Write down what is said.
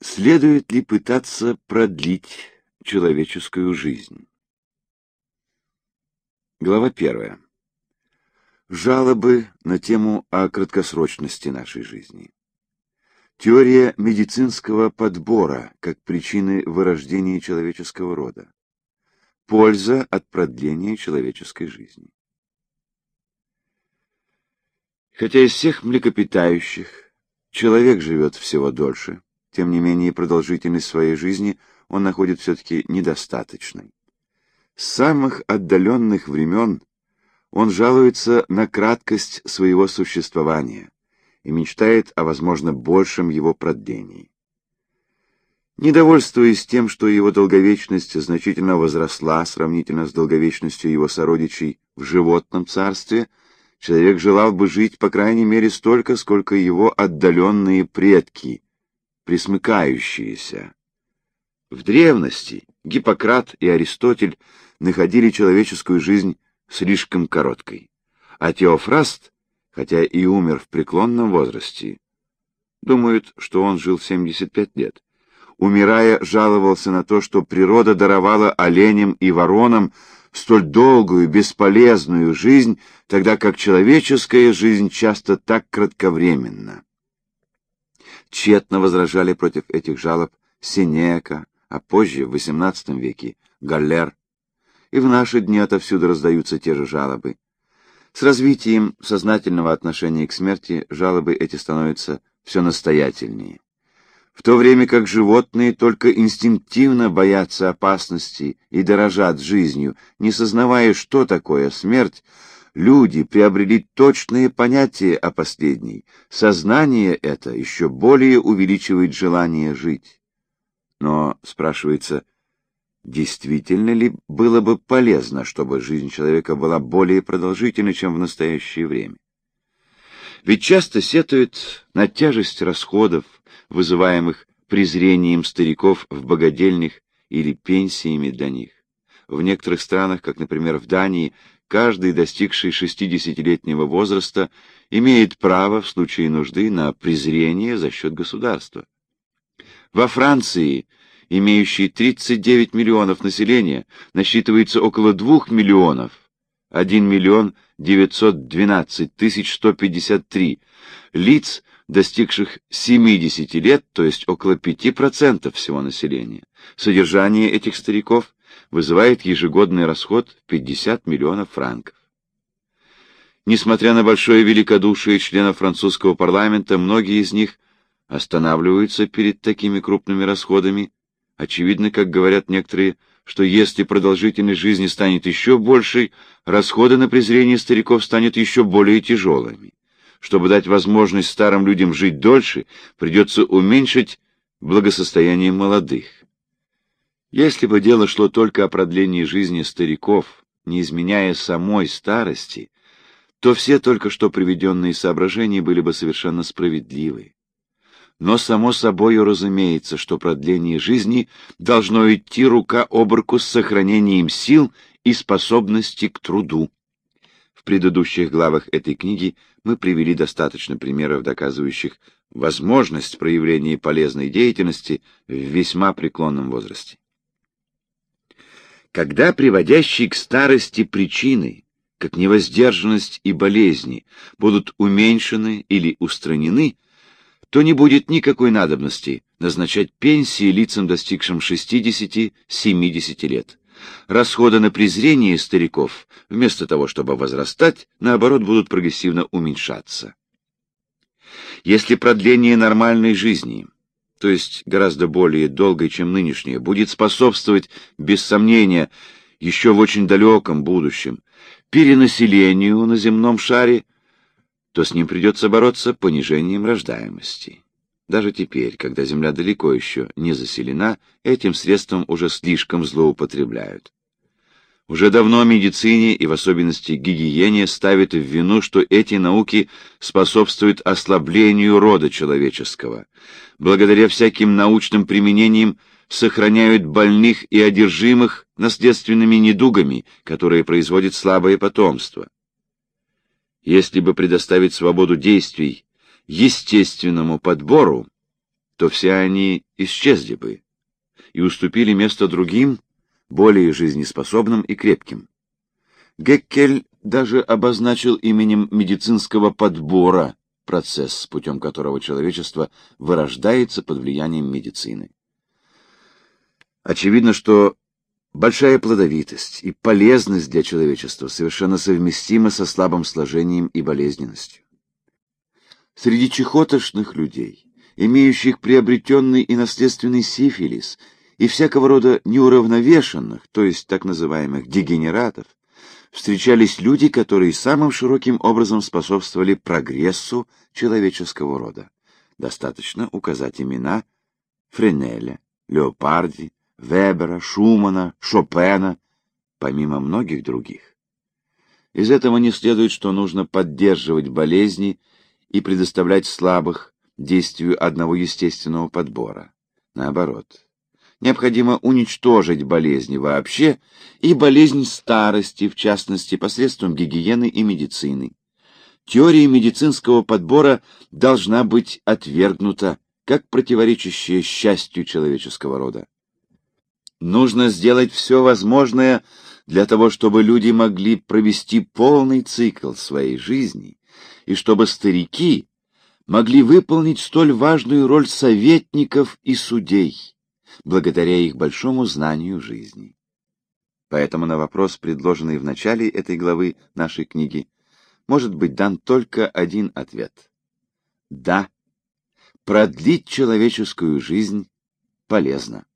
Следует ли пытаться продлить человеческую жизнь? Глава первая. Жалобы на тему о краткосрочности нашей жизни. Теория медицинского подбора как причины вырождения человеческого рода. Польза от продления человеческой жизни. Хотя из всех млекопитающих человек живет всего дольше, тем не менее продолжительность своей жизни он находит все-таки недостаточной. С самых отдаленных времен он жалуется на краткость своего существования и мечтает о, возможно, большем его продлении. Недовольствуясь тем, что его долговечность значительно возросла сравнительно с долговечностью его сородичей в животном царстве, человек желал бы жить, по крайней мере, столько, сколько его отдаленные предки, присмыкающиеся. В древности Гиппократ и Аристотель находили человеческую жизнь слишком короткой, а Теофраст, хотя и умер в преклонном возрасте, думают, что он жил 75 лет, умирая, жаловался на то, что природа даровала оленям и воронам столь долгую, бесполезную жизнь, тогда как человеческая жизнь часто так кратковременна тщетно возражали против этих жалоб Синека, а позже, в XVIII веке, Галлер. И в наши дни отовсюду раздаются те же жалобы. С развитием сознательного отношения к смерти жалобы эти становятся все настоятельнее. В то время как животные только инстинктивно боятся опасности и дорожат жизнью, не сознавая, что такое смерть, люди приобрели точные понятия о последней. Сознание это еще более увеличивает желание жить. Но, спрашивается, действительно ли было бы полезно, чтобы жизнь человека была более продолжительной, чем в настоящее время? Ведь часто сетуют на тяжесть расходов, вызываемых презрением стариков в богадельнях или пенсиями для них. В некоторых странах, как, например, в Дании, каждый, достигший 60-летнего возраста, имеет право в случае нужды на презрение за счет государства. Во Франции, имеющей 39 миллионов населения, насчитывается около 2 миллионов, 1 миллион 912 тысяч 153 лиц, достигших 70 лет, то есть около 5% всего населения. Содержание этих стариков вызывает ежегодный расход в 50 миллионов франков. Несмотря на большое великодушие членов французского парламента, многие из них останавливаются перед такими крупными расходами. Очевидно, как говорят некоторые, что если продолжительность жизни станет еще большей, расходы на презрение стариков станут еще более тяжелыми. Чтобы дать возможность старым людям жить дольше, придется уменьшить благосостояние молодых. Если бы дело шло только о продлении жизни стариков, не изменяя самой старости, то все только что приведенные соображения были бы совершенно справедливы. Но само собою разумеется, что продление жизни должно идти рука об руку с сохранением сил и способности к труду. В предыдущих главах этой книги мы привели достаточно примеров, доказывающих возможность проявления полезной деятельности в весьма преклонном возрасте. Когда приводящие к старости причины, как невоздержанность и болезни, будут уменьшены или устранены, то не будет никакой надобности назначать пенсии лицам, достигшим 60-70 лет. Расходы на презрение стариков, вместо того, чтобы возрастать, наоборот, будут прогрессивно уменьшаться. Если продление нормальной жизни то есть гораздо более долгой, чем нынешняя, будет способствовать, без сомнения, еще в очень далеком будущем, перенаселению на земном шаре, то с ним придется бороться понижением рождаемости. Даже теперь, когда Земля далеко еще не заселена, этим средством уже слишком злоупотребляют. Уже давно медицине и в особенности гигиене ставят в вину, что эти науки способствуют ослаблению рода человеческого. Благодаря всяким научным применениям сохраняют больных и одержимых наследственными недугами, которые производят слабое потомство. Если бы предоставить свободу действий естественному подбору, то все они исчезли бы и уступили место другим, более жизнеспособным и крепким. Геккель даже обозначил именем медицинского подбора процесс, путем которого человечество вырождается под влиянием медицины. Очевидно, что большая плодовитость и полезность для человечества совершенно совместимы со слабым сложением и болезненностью. Среди чехотошных людей, имеющих приобретенный и наследственный сифилис, и всякого рода неуравновешенных, то есть так называемых дегенератов, встречались люди, которые самым широким образом способствовали прогрессу человеческого рода. Достаточно указать имена Френеля, Леопарди, Вебера, Шумана, Шопена, помимо многих других. Из этого не следует, что нужно поддерживать болезни и предоставлять слабых действию одного естественного подбора. Наоборот, необходимо уничтожить болезни вообще и болезнь старости, в частности, посредством гигиены и медицины. Теория медицинского подбора должна быть отвергнута как противоречащая счастью человеческого рода. Нужно сделать все возможное для того, чтобы люди могли провести полный цикл своей жизни, и чтобы старики могли выполнить столь важную роль советников и судей благодаря их большому знанию жизни. Поэтому на вопрос, предложенный в начале этой главы нашей книги, может быть дан только один ответ. Да, продлить человеческую жизнь полезно.